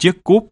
chiếc cúp.